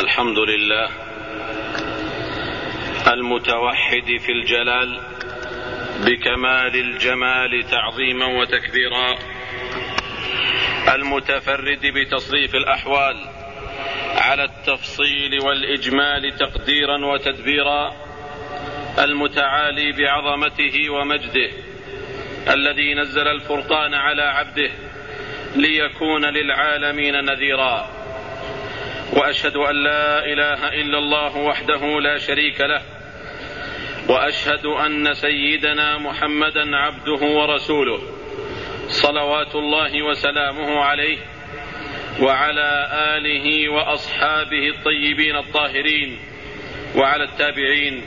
الحمد لله المتوحد في الجلال بكمال الجمال تعظيما وتكبيرا المتفرد بتصريف الأحوال على التفصيل والإجمال تقديرا وتدبيرا المتعالي بعظمته ومجده الذي نزل الفرقان على عبده ليكون للعالمين نذيرا. وأشهد أن لا إله إلا الله وحده لا شريك له وأشهد أن سيدنا محمدا عبده ورسوله صلوات الله وسلامه عليه وعلى آله وأصحابه الطيبين الطاهرين وعلى التابعين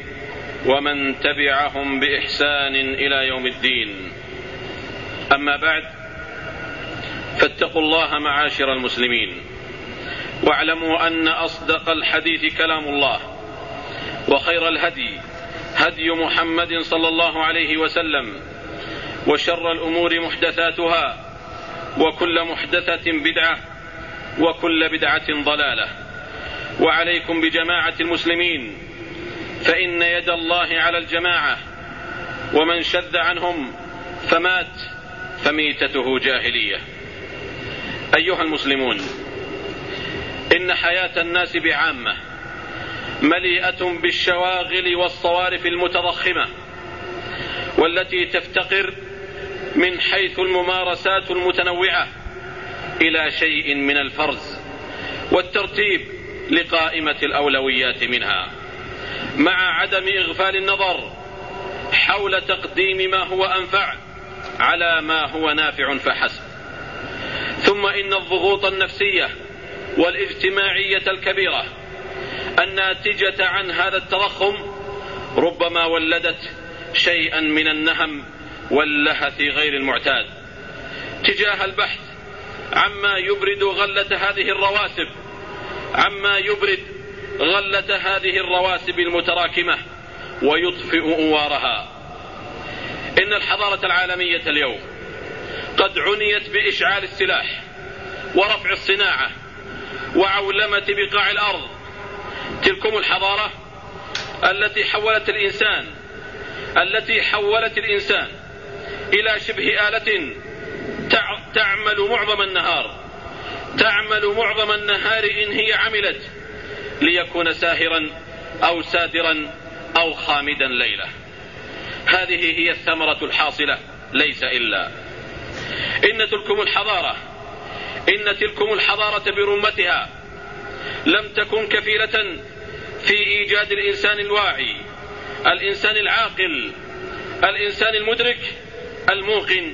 ومن تبعهم بإحسان إلى يوم الدين. أما بعد فاتقوا الله معاشر المسلمين. واعلموا أن أصدق الحديث كلام الله وخير الهدي هدي محمد صلى الله عليه وسلم وشر الأمور محدثاتها وكل محدثة بدعة وكل بدعة ضلالة. وعليكم بجماعة المسلمين فإن يد الله على الجماعة ومن شذ عنهم فمات فميتته جاهلية. أيها المسلمون إن حياة الناس بعامة مليئة بالشواغل والصوارف المتضخمة والتي تفتقر من حيث الممارسات المتنوعة إلى شيء من الفرز والترتيب لقائمة الأولويات منها. مع عدم إغفال النظر حول تقديم ما هو أنفع على ما هو نافع فحسب. ثم إن الضغوط النفسية والاجتماعية الكبيرة. الناتجة عن هذا التضخم ربما ولدت شيئا من النهم واللهث غير المعتاد. تجاه البحث عما يبرد غلة هذه الرواسب عما يبرد غلة هذه الرواسب المتراكمة ويطفئ أنوارها. إن الحضارة العالمية اليوم قد عنيت بإشعال السلاح ورفع الصناعة وعولمة بقاع الأرض. تلكم الحضارة التي حولت الإنسان التي حولت الإنسان إلى شبه آلة تعمل معظم النهار. تعمل معظم النهار إن هي عملت ليكون ساهرا أو سادرا أو خامدا ليلة. هذه هي الثمرة الحاصلة ليس إلا. إن تلكم الحضارة إن تلكم الحضارة برمتها. لم تكن كفيلة في إيجاد الإنسان الواعي الإنسان العاقل الإنسان المدرك الموقن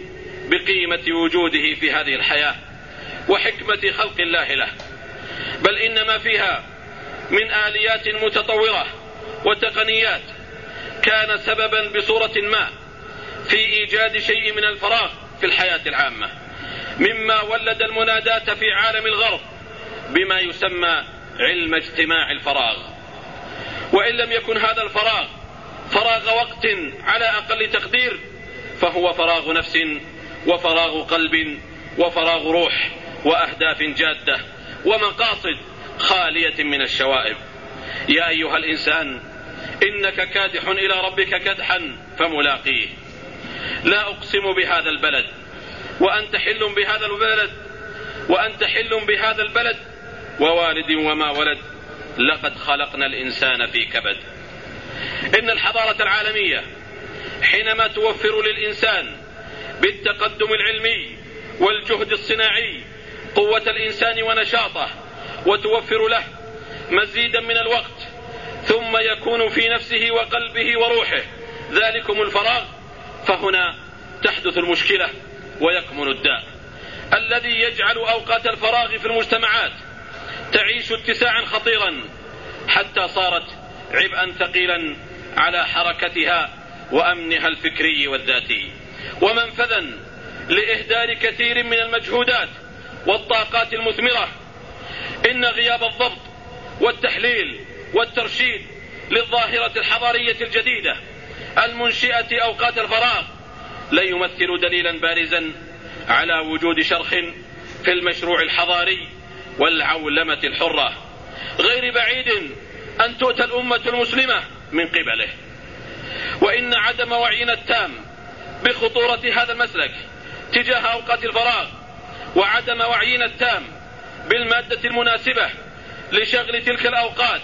بقيمة وجوده في هذه الحياة وحكمة خلق الله له. بل إن ما فيها من آليات متطورة وتقنيات كان سببا بصورة ما في إيجاد شيء من الفراغ في الحياة العامة. مما ولد المناداه في عالم الغرب بما يسمى علم اجتماع الفراغ. وإن لم يكن هذا الفراغ فراغ وقت على أقل تقدير فهو فراغ نفس وفراغ قلب وفراغ روح وأهداف جادة ومقاصد خالية من الشوائب. يا أيها الإنسان إنك كادح إلى ربك كدحا فملاقيه. لا أقسم بهذا البلد. وأنت حل بهذا البلد وأنت حل بهذا البلد ووالد وما ولد لقد خلقنا الإنسان في كبد. إن الحضارة العالمية حينما توفر للإنسان بالتقدم العلمي والجهد الصناعي قوة الإنسان ونشاطه وتوفر له مزيدا من الوقت ثم يكون في نفسه وقلبه وروحه ذلكم الفراغ فهنا تحدث المشكلة. ويكمن الداء. الذي يجعل أوقات الفراغ في المجتمعات تعيش اتساعا خطيرا حتى صارت عبئا ثقيلا على حركتها وأمنها الفكري والذاتي. ومنفذا لإهدار كثير من المجهودات والطاقات المثمرة. إن غياب الضبط والتحليل والترشيد للظاهرة الحضارية الجديدة المنشئة أوقات الفراغ لا يمثل دليلا بارزا على وجود شرخ في المشروع الحضاري والعولمة الحرة. غير بعيد أن تؤتى الأمة المسلمة من قبله. وإن عدم وعينا التام بخطورة هذا المسلك تجاه أوقات الفراغ وعدم وعينا التام بالمادة المناسبة لشغل تلك الأوقات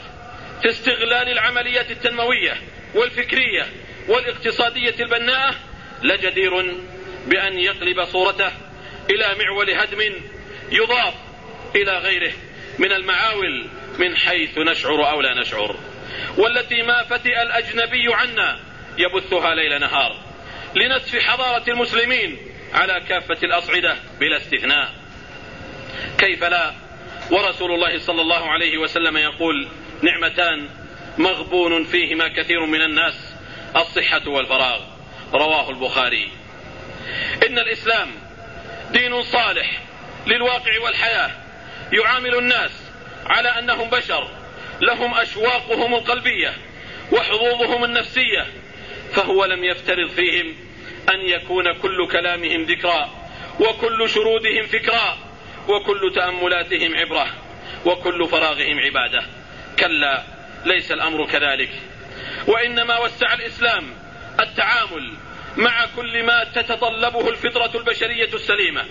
في استغلال العمليات التنموية والفكرية والاقتصادية البناءة لجدير بأن يقلب صورته إلى معول هدم يضاف إلى غيره من المعاول من حيث نشعر أو لا نشعر. والتي ما فتئ الأجنبي عنا يبثها ليل نهار لنسف حضارة المسلمين على كافة الأصعدة بلا استثناء. كيف لا؟ ورسول الله صلى الله عليه وسلم يقول نعمتان مغبون فيهما كثير من الناس الصحة والفراغ. رواه البخاري. إن الإسلام دين صالح للواقع والحياة. يعامل الناس على أنهم بشر. لهم أشواقهم القلبية وحظوظهم النفسية. فهو لم يفترض فيهم أن يكون كل كلامهم ذكرى وكل شرودهم فكرى وكل تأملاتهم عبرة وكل فراغهم عبادة. كلا ليس الأمر كذلك. وإنما وسع الإسلام التعامل مع كل ما تتطلبه الفطرة البشرية السليمة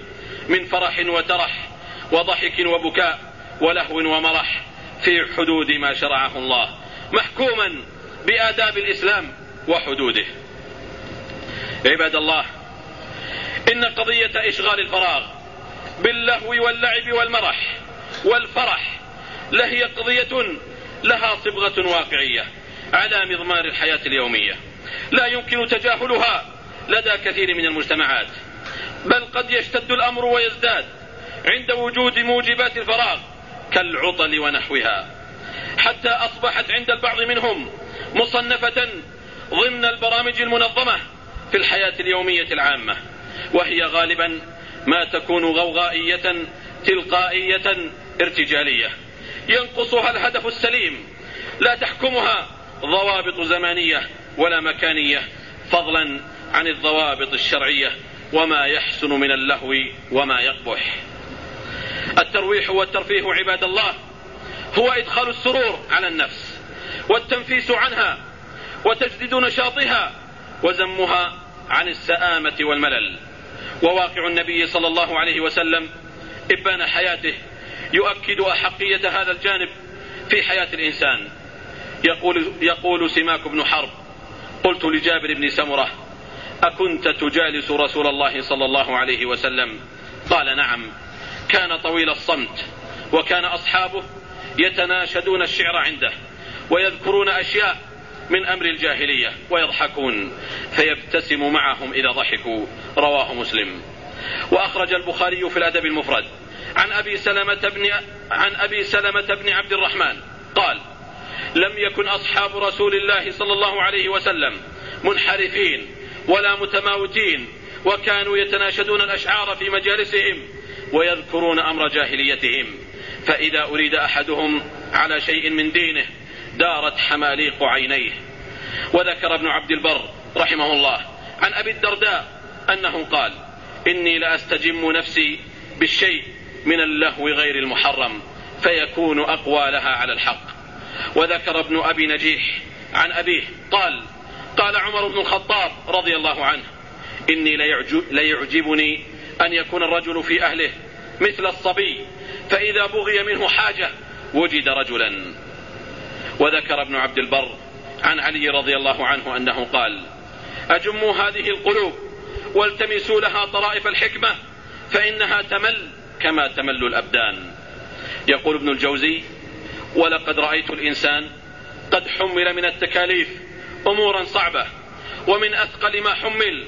من فرح وترح وضحك وبكاء ولهو ومرح في حدود ما شرعه الله محكوما بآداب الإسلام وحدوده. عباد الله إن قضية إشغال الفراغ باللهو واللعب والمرح والفرح لهي قضية لها صبغة واقعية على مضمار الحياة اليومية. لا يمكن تجاهلها لدى كثير من المجتمعات بل قد يشتد الأمر ويزداد عند وجود موجبات الفراغ كالعطل ونحوها. حتى أصبحت عند البعض منهم مصنفة ضمن البرامج المنظمة في الحياة اليومية العامة وهي غالبا ما تكون غوغائية تلقائية ارتجالية. ينقصها الهدف السليم لا تحكمها ضوابط زمانية ولا مكانية فضلا عن الضوابط الشرعية وما يحسن من اللهو وما يقبح. الترويح والترفيه عباد الله هو إدخال السرور على النفس والتنفيس عنها وتجديد نشاطها وزمها عن السآمة والملل. وواقع النبي صلى الله عليه وسلم إبان حياته يؤكد أحقية هذا الجانب في حياة الإنسان. يقول, يقول سماك بن حرب قلت لجابر بن سمرة أكنت تجالس رسول الله صلى الله عليه وسلم؟ قال نعم. كان طويل الصمت وكان أصحابه يتناشدون الشعر عنده ويذكرون أشياء من أمر الجاهلية ويضحكون فيبتسم معهم إذا ضحكوا. رواه مسلم. وأخرج البخاري في الأدب المفرد. عن أبي سلمة بن عن أبي سلمة بن عبد الرحمن. قال لم يكن أصحاب رسول الله صلى الله عليه وسلم منحرفين ولا متماوتين وكانوا يتناشدون الأشعار في مجالسهم ويذكرون أمر جاهليتهم. فإذا أريد أحدهم على شيء من دينه دارت حماليق عينيه. وذكر ابن عبد البر رحمه الله عن أبي الدرداء أنه قال إني لأستجم نفسي بالشيء من اللهو غير المحرم فيكون أقوى لها على الحق. وذكر ابن أبي نجيح عن أبيه قال قال عمر بن الخطاب رضي الله عنه إني ليعجبني أن يكون الرجل في أهله مثل الصبي فإذا بغي منه حاجة وجد رجلا. وذكر ابن عبد البر عن علي رضي الله عنه أنه قال أجموا هذه القلوب والتمسوا لها طرائف الحكمة فإنها تمل كما تمل الأبدان. يقول ابن الجوزي ولقد رأيت الإنسان قد حمل من التكاليف أمورا صعبة ومن أثقل ما حمل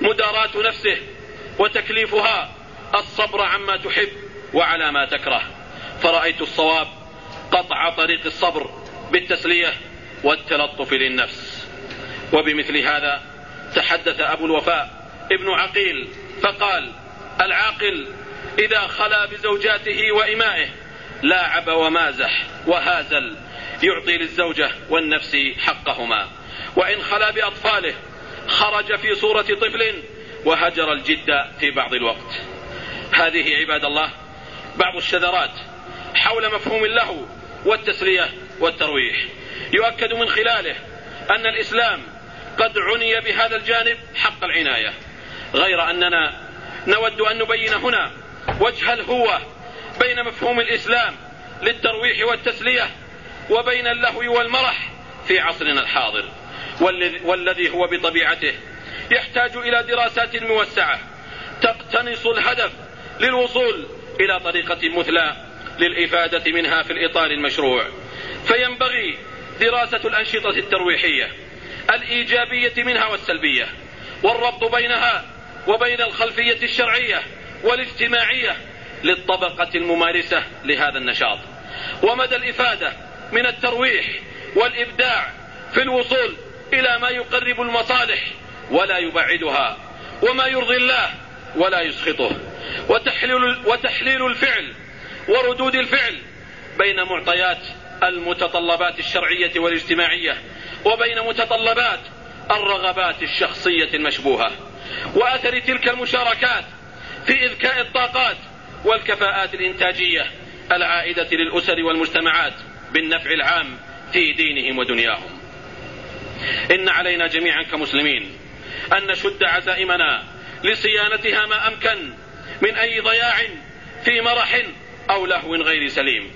مداراة نفسه وتكليفها الصبر عما تحب وعلى ما تكره. فرأيت الصواب قطع طريق الصبر بالتسلية والتلطف للنفس. وبمثل هذا تحدث أبو الوفاء ابن عقيل فقال العاقل إذا خلا بزوجاته وإمائه لاعب ومازح وهازل يعطي للزوجة والنفس حقهما. وإن خلا بأطفاله خرج في صورة طفل وهجر الجد في بعض الوقت. هذه عباد الله بعض الشذرات حول مفهوم اللهو والتسلية والترويح. يؤكد من خلاله أن الإسلام قد عني بهذا الجانب حق العناية. غير أننا نود أن نبين هنا وجه الهوة بين مفهوم الإسلام للترويح والتسلية وبين اللهو والمرح في عصرنا الحاضر. والذي هو بطبيعته يحتاج إلى دراسات موسعة تقتنص الهدف للوصول إلى طريقة مثلى للإفادة منها في الإطار المشروع. فينبغي دراسة الأنشطة الترويحية الإيجابية منها والسلبية والربط بينها وبين الخلفية الشرعية والاجتماعية للطبقة الممارسة لهذا النشاط. ومدى الإفادة من الترويح والإبداع في الوصول إلى ما يقرب المصالح ولا يبعدها وما يرضي الله ولا يسخطه. وتحليل, وتحليل الفعل وردود الفعل بين معطيات المتطلبات الشرعية والاجتماعية وبين متطلبات الرغبات الشخصية المشبوهة. وأثر تلك المشاركات في إذكاء الطاقات والكفاءات الإنتاجية العائدة للأسر والمجتمعات بالنفع العام في دينهم ودنياهم. إن علينا جميعا كمسلمين أن نشد عزائمنا لصيانتها ما أمكن من أي ضياع في مرح أو لهو غير سليم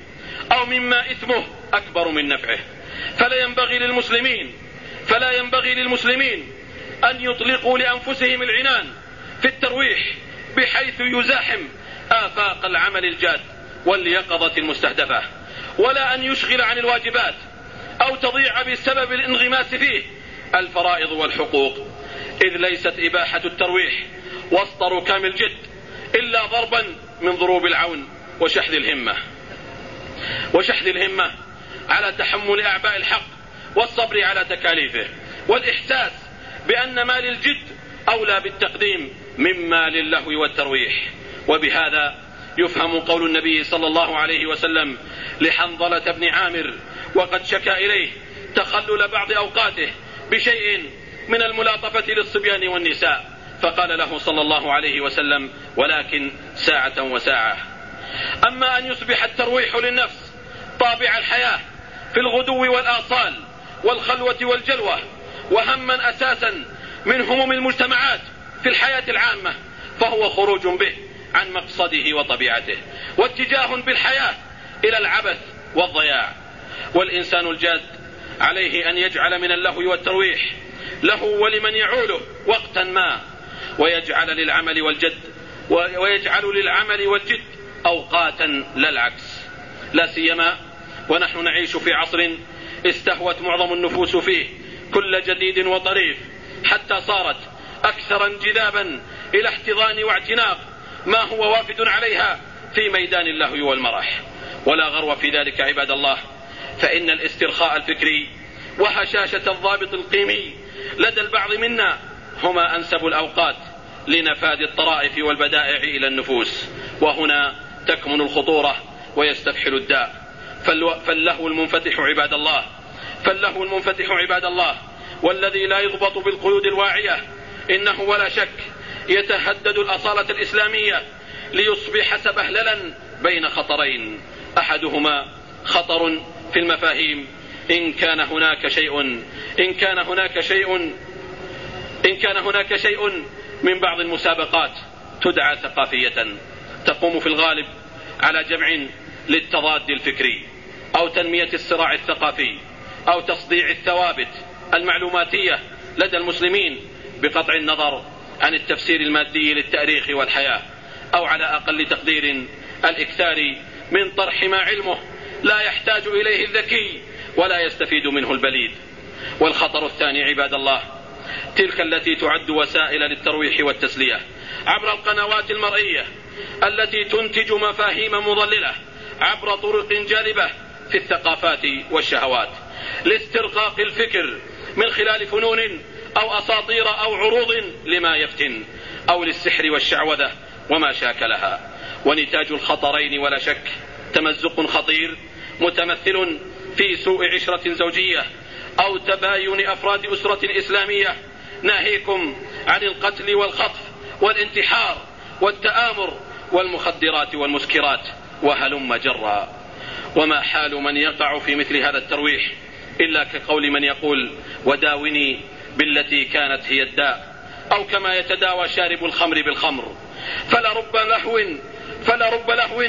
أو مما إثمه أكبر من نفعه. فلا ينبغي للمسلمين فلا ينبغي للمسلمين أن يطلقوا لأنفسهم العنان في الترويح بحيث يزاحم آفاق العمل الجاد واليقظة المستهدفة ولا أن يشغل عن الواجبات أو تضيع بسبب الانغماس فيه. الفرائض والحقوق إذ ليست إباحة الترويح وسط ركام الجد إلا ضربا من ضروب العون وشحذ الهمة. وشحذ الهمة على تحمل أعباء الحق والصبر على تكاليفه والإحساس بأن مال الجد أولى بالتقديم مما للهو والترويح. وبهذا يفهم قول النبي صلى الله عليه وسلم لحنظلة بن عامر وقد شكا إليه تخلل بعض أوقاته بشيء من الملاطفة للصبيان والنساء. فقال له صلى الله عليه وسلم ولكن ساعة وساعة. أما أن يصبح الترويح للنفس طابع الحياة في الغدو والآصال والخلوة والجلوة وهما أساسا من هموم المجتمعات في الحياة العامة فهو خروج به. عن مقصده وطبيعته واتجاه بالحياة إلى العبث والضياع. والإنسان الجاد عليه أن يجعل من اللهو والترويح له ولمن يعوله وقتا ما ويجعل للعمل والجد ويجعل للعمل والجد أوقاتا لا العكس. لا سيما ونحن نعيش في عصر استهوت معظم النفوس فيه كل جديد وطريف حتى صارت أكثر انجذابا إلى احتضان واعتناق ما هو وافد عليها في ميدان اللهو والمرح ولا غرو في ذلك عباد الله. فإن الاسترخاء الفكري وهشاشة الضابط القيمي لدى البعض منا هما أنسب الأوقات لنفاذ الطرائف والبدائع إلى النفوس. وهنا تكمن الخطورة ويستفحل الداء. فاللهو المنفتح عباد الله. فاللهو المنفتح عباد الله. والذي لا يضبط بالقيود الواعية. إنه ولا شك يتهدد الأصالة الإسلامية ليصبح سبهللا بين خطرين. أحدهما خطر في المفاهيم. إن كان هناك شيء إن كان هناك شيء إن كان هناك شيء من بعض المسابقات تدعى ثقافية. تقوم في الغالب على جمع للتضاد الفكري أو تنمية الصراع الثقافي أو تصديع الثوابت المعلوماتية لدى المسلمين بقطع النظر عن التفسير المادي للتاريخ والحياة أو على أقل تقدير الإكثار من طرح ما علمه. لا يحتاج إليه الذكي ولا يستفيد منه البليد. والخطر الثاني عباد الله تلك التي تعد وسائل للترويح والتسلية عبر القنوات المرئية التي تنتج مفاهيم مضللة عبر طرق جالبة في الثقافات والشهوات. لاسترقاق الفكر من خلال فنون أو أساطير أو عروض لما يفتن أو للسحر والشعوذة وما شاكلها ونتاج الخطرين ولا شك تمزق خطير متمثل في سوء عشرة زوجية أو تباين أفراد أسرة إسلامية. ناهيكم عن القتل والخطف والانتحار والتآمر والمخدرات والمسكرات وهلم جرا. وما حال من يقع في مثل هذا الترويح إلا كقول من يقول وداوني بالتي كانت هي الداء أو كما يتداوى شارب الخمر بالخمر. فلرب لهو فلرب لهو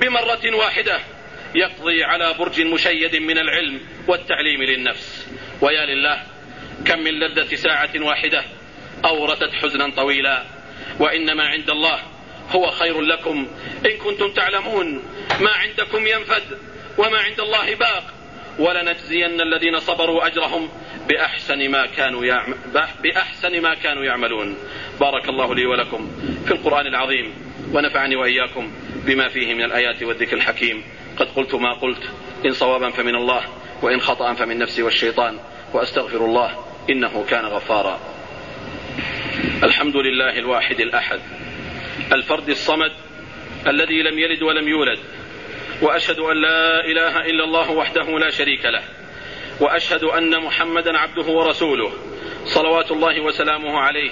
بمرة واحدة يقضي على برج مشيد من العلم والتعليم للنفس. ويا لله كم من لذة ساعة واحدة أورثت حزنا طويلا. وإنما عند الله هو خير لكم. إن كنتم تعلمون ما عندكم ينفد وما عند الله باق. ولنجزين الذين صبروا أجرهم بأحسن ما كانوا يعم... بأحسن ما كانوا يعملون. بارك الله لي ولكم في القرآن العظيم ونفعني وإياكم بما فيه من الآيات والذكر الحكيم. قد قلت ما قلت إن صوابا فمن الله وإن خطأ فمن نفسي والشيطان وأستغفر الله إنه كان غفارا. الحمد لله الواحد الأحد الفرد الصمد الذي لم يلد ولم يولد وأشهد أن لا إله إلا الله وحده لا شريك له. وأشهد أن محمدا عبده ورسوله صلوات الله وسلامه عليه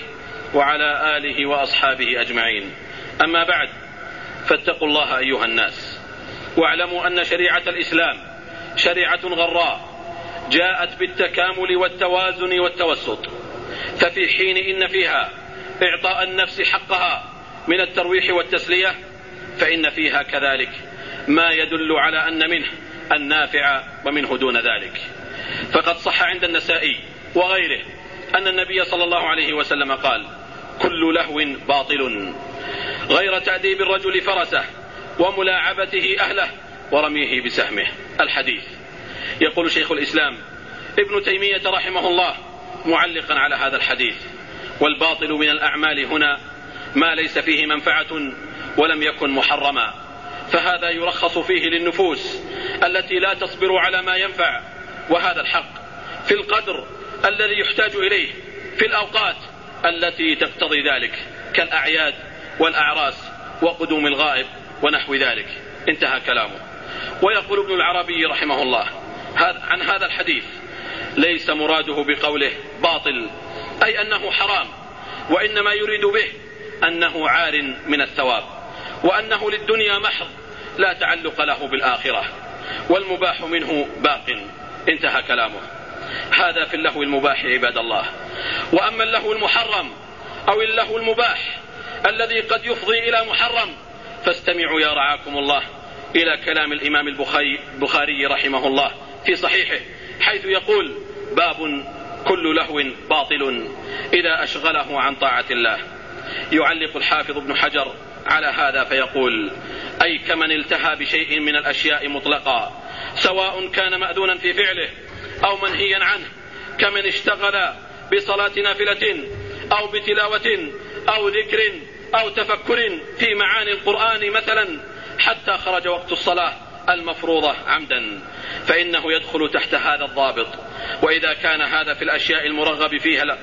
وعلى آله وأصحابه أجمعين. أما بعد فاتقوا الله أيها الناس. واعلموا أن شريعة الإسلام شريعة غراء جاءت بالتكامل والتوازن والتوسط. ففي حين إن فيها إعطاء النفس حقها من الترويح والتسلية فإن فيها كذلك ما يدل على أن منه النافع ومنه دون ذلك. فقد صح عند النسائي وغيره أن النبي صلى الله عليه وسلم قال كل لهو باطل غير تاديب الرجل فرسه وملاعبته أهله ورميه بسهمه. الحديث. يقول شيخ الإسلام ابن تيمية رحمه الله معلقا على هذا الحديث والباطل من الأعمال هنا ما ليس فيه منفعة ولم يكن محرما فهذا يرخص فيه للنفوس التي لا تصبر على ما ينفع وهذا الحق في القدر الذي يحتاج إليه في الأوقات التي تقتضي ذلك كالأعياد والأعراس وقدوم الغائب ونحو ذلك. انتهى كلامه. ويقول ابن العربي رحمه الله عن هذا الحديث ليس مراده بقوله باطل أي أنه حرام وإنما يريد به أنه عار من الثواب وأنه للدنيا محض لا تعلق له بالآخرة والمباح منه باق. انتهى كلامه. هذا في اللهو المباح عباد الله. وأما اللهو المحرم أو اللهو المباح الذي قد يفضي إلى محرم فاستمعوا يا رعاكم الله إلى كلام الإمام البخاري رحمه الله في صحيحه حيث يقول باب كل لهو باطل إذا أشغله عن طاعة الله. يعلق الحافظ ابن حجر على هذا فيقول أي كمن التهى بشيء من الأشياء مطلقا سواء كان مأذونا في فعله أو منهيا عنه كمن اشتغل بصلاة نافلة أو بتلاوة أو ذكر أو تفكر في معاني القرآن مثلا حتى خرج وقت الصلاة المفروضة عمدا فإنه يدخل تحت هذا الضابط. وإذا كان هذا في الأشياء المرغب فيها لا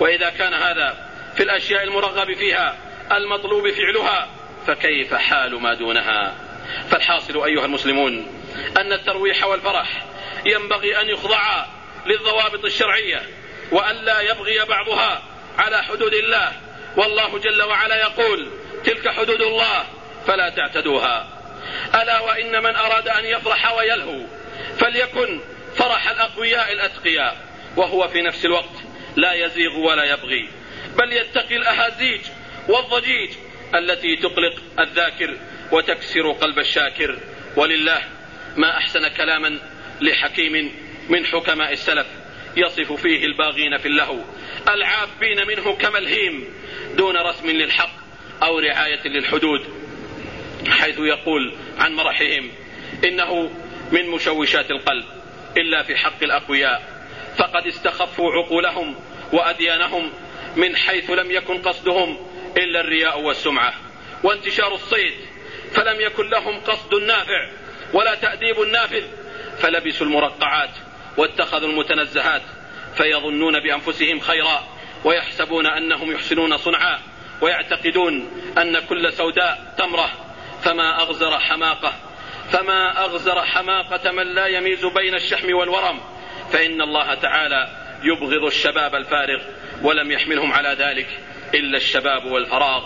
وإذا كان هذا في الأشياء المرغب فيها المطلوب فعلها فكيف حال ما دونها؟ فالحاصل أيها المسلمون أن الترويح والفرح ينبغي أن يخضعا للضوابط الشرعية والا يبغي بعضها على حدود الله. والله جل وعلا يقول تلك حدود الله فلا تعتدوها. ألا وإن من أراد أن يفرح ويلهو فليكن فرح الأقوياء الأتقياء وهو في نفس الوقت لا يزيغ ولا يبغي بل يتقي الأهازيج والضجيج التي تقلق الذاكر وتكسر قلب الشاكر. ولله ما أحسن كلاما لحكيم من حكماء السلف يصف فيه الباغين في اللهو العابين منه كملهيم دون رسم للحق أو رعاية للحدود حيث يقول عن مرحهم إنه من مشوشات القلب إلا في حق الأقوياء فقد استخفوا عقولهم وأديانهم من حيث لم يكن قصدهم إلا الرياء والسمعة وانتشار الصيت فلم يكن لهم قصد نافع ولا تأديب نافذ فلبسوا المرقعات واتخذوا المتنزهات فيظنون بأنفسهم خيرا ويحسبون أنهم يحسنون صنعا ويعتقدون أن كل سوداء تمرة فما أغزر حماقة فما أغزر حماقة من لا يميز بين الشحم والورم فإن الله تعالى يبغض الشباب الفارغ ولم يحملهم على ذلك. إلا الشباب والفراغ.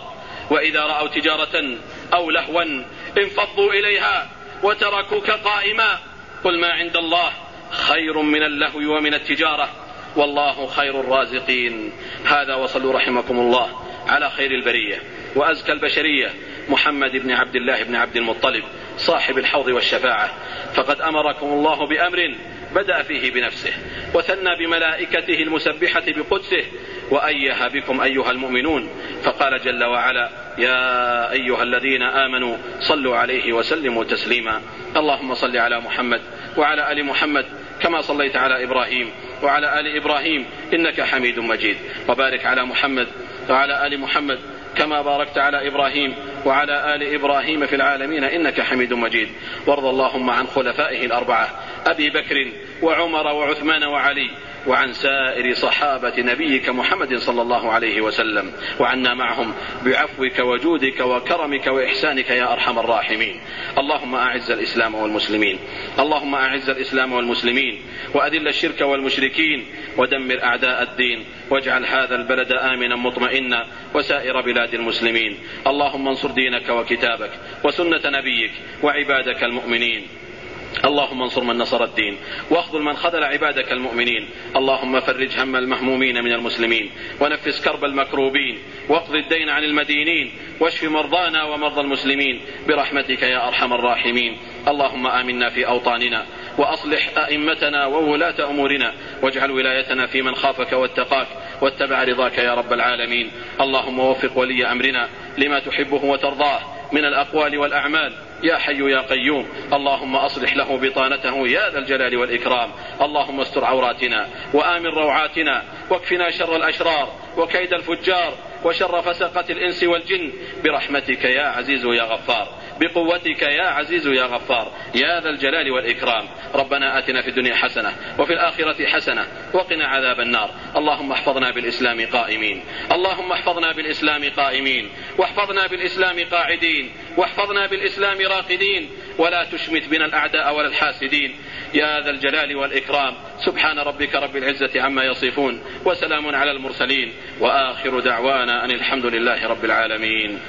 وإذا رأوا تجارة أو لهوا انفضوا إليها وتركوك قائما. قل ما عند الله خير من اللهو ومن التجارة. والله خير الرازقين. هذا وصلوا رحمكم الله على خير البرية. وأزكى البشرية محمد بن عبد الله بن عبد المطلب صاحب الحوض والشفاعة. فقد أمركم الله بأمر بدأ فيه بنفسه وثنى بملائكته المسبحة بقدسه وأيها بكم أيها المؤمنون فقال جل وعلا يا أيها الذين آمنوا صلوا عليه وسلموا تسليما. اللهم صل على محمد وعلى آل محمد كما صليت على إبراهيم وعلى آل إبراهيم إنك حميد مجيد. وبارك على محمد وعلى آل محمد كما باركت على إبراهيم وعلى آل إبراهيم في العالمين إنك حميد مجيد. وارض اللهم عن خلفائه الأربعة أبي بكر وعمر وعثمان وعلي وعن سائر صحابة نبيك محمد صلى الله عليه وسلم وعنا معهم بعفوك وجودك وكرمك وإحسانك يا أرحم الراحمين. اللهم أعز الإسلام والمسلمين. اللهم أعز الإسلام والمسلمين. وأذل الشرك والمشركين. ودمر أعداء الدين. واجعل هذا البلد آمنا مطمئنا. وسائر بلاد المسلمين. اللهم انصر دينك وكتابك. وسنة نبيك. وعبادك المؤمنين. اللهم انصر من نصر الدين واخذل من خذل عبادك المؤمنين اللهم فرج هم المهمومين من المسلمين ونفس كرب المكروبين واقض الدين عن المدينين واشف مرضانا ومرضى المسلمين برحمتك يا أرحم الراحمين. اللهم آمنا في أوطاننا وأصلح أئمتنا وولاة أمورنا واجعل ولايتنا في من خافك واتقاك واتبع رضاك يا رب العالمين. اللهم وفق ولي أمرنا لما تحبه وترضاه من الأقوال والأعمال. يا حي يا قيوم اللهم أصلح له بطانته يا ذا الجلال والإكرام. اللهم استر عوراتنا وآمن روعاتنا واكفنا شر الأشرار وكيد الفجار وشر فسقة الإنس والجن. برحمتك يا عزيز يا غفار. بقوتك يا عزيز يا غفار يا ذا الجلال والإكرام. ربنا آتنا في الدنيا حسنة وفي الآخرة حسنة وقنا عذاب النار. اللهم احفظنا بالإسلام قائمين. اللهم احفظنا بالإسلام قائمين. واحفظنا بالإسلام قاعدين. واحفظنا بالإسلام راقدين. ولا تشمت بنا الأعداء ولا الحاسدين. يا ذا الجلال والإكرام. سبحان ربك رب العزة عما يصفون. وسلام على المرسلين. وآخر دعوانا أن الحمد لله رب العالمين.